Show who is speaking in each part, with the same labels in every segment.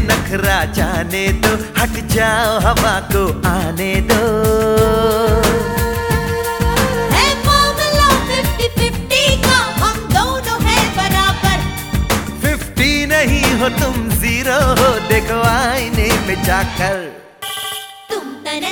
Speaker 1: नखरा जाने दो हट जाओ हवा को आने दो। है फिफ्टी फिफ्टी का हम दोनों है बराबर। फिफ्टी नहीं हो तुम ज़ीरो हो देखो आईने में जाकर।
Speaker 2: तुम तन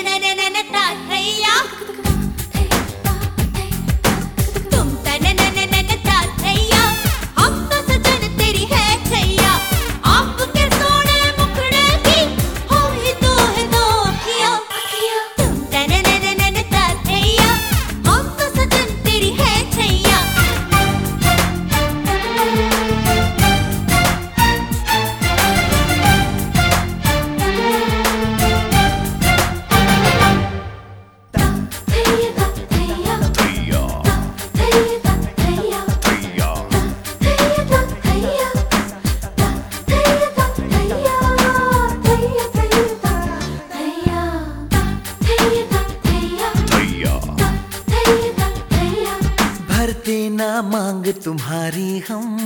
Speaker 1: भरते ना मांग तुम्हारी हम।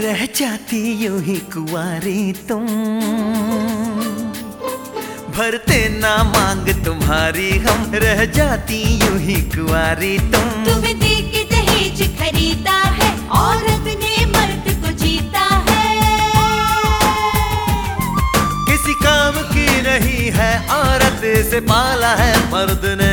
Speaker 1: रह जाती यूँ ही कुआरी तुम। भरते ना मांग तुम्हारी हम रह जाती यूँ ही कुआरी तुम।
Speaker 2: तुम्हें देख दहेज खरीदा है औरत ने मर्द को जीता है।
Speaker 1: किसी काम की नहीं है औरत से पाला है मर्द ने।